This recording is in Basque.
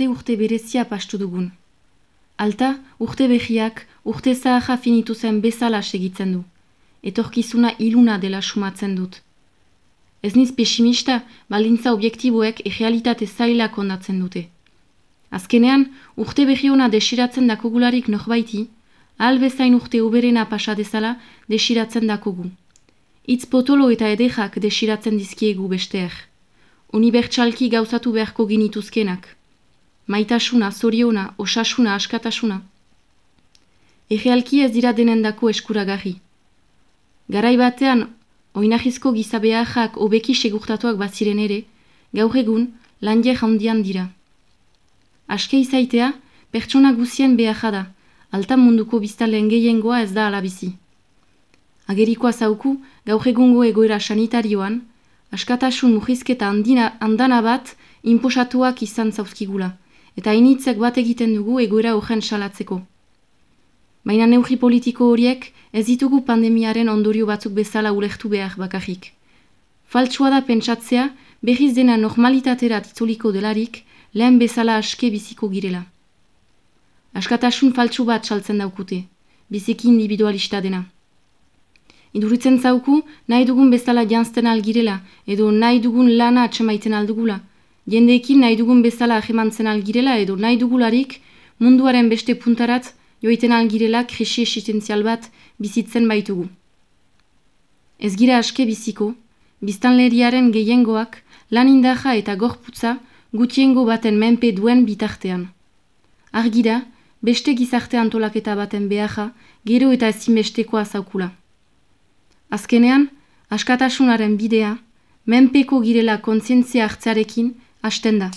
ze urte berezia pastu dugun. Alta, urte behiak, urte zahaja finitu zen bezala segitzen du. Etorkizuna iluna dela sumatzen dut. Ez niz pesimista, balintza objektiboek egealitate zailak ondatzen dute. Azkenean, urte behiona desiratzen dakogularik norbaiti, albezain urte uberena pasa dezala desiratzen dakogu. Itz potolo eta edejak desiratzen dizkiegu besteer. Unibertsalki gauzatu beharko ginituzkenak. Maitasuna, zoriona, osasuna, askatasuna. Egealki ez dira denendako eskuragarri. Garai batean, oinahizko gizabeajak obeki segurtatuak baziren ere, gaur egun, lanje handian dira. Aske izaitea, pertsona guzien behaja da, alta munduko biztalen gehiengoa ez da alabizi. Agerikoa zauku, gaur egungo egoera sanitarioan, askatasun mujizketa andina, andana bat inposatuak izan zauzkigula, eta initzek bat egiten dugu egoera horren salatzeko. Baina neurri politiko horiek ez ditugu pandemiaren ondorio batzuk bezala ulektu behar bakarrik. Faltsua da pentsatzea, berriz dena normalitatera tituliko delarik, lehen bezala aske biziko girela. Askatasun faltsu bat saltzen daukute, biziki individualista dena. Iduritzen zauku, nahi dugun bezala jantzten algirela, edo nahi dugun lana atxemaiten aldugula. Jendeekin nahi dugun bezala ahemantzen algirela, edo nahi dugularik munduaren beste puntarat joiten algirela krisi existenzial bat bizitzen baitugu. Ez gira aske biziko, biztanleriaren gehiengoak lan indaja eta gorputza gutiengo baten menpe duen bitartean. Argira, beste gizarte antolaketa baten beharra, gero eta ezinbestekoa zaukula. Azkenean, askatasunaren bidea, menpeko girela kontzientzia hartzarekin hasten.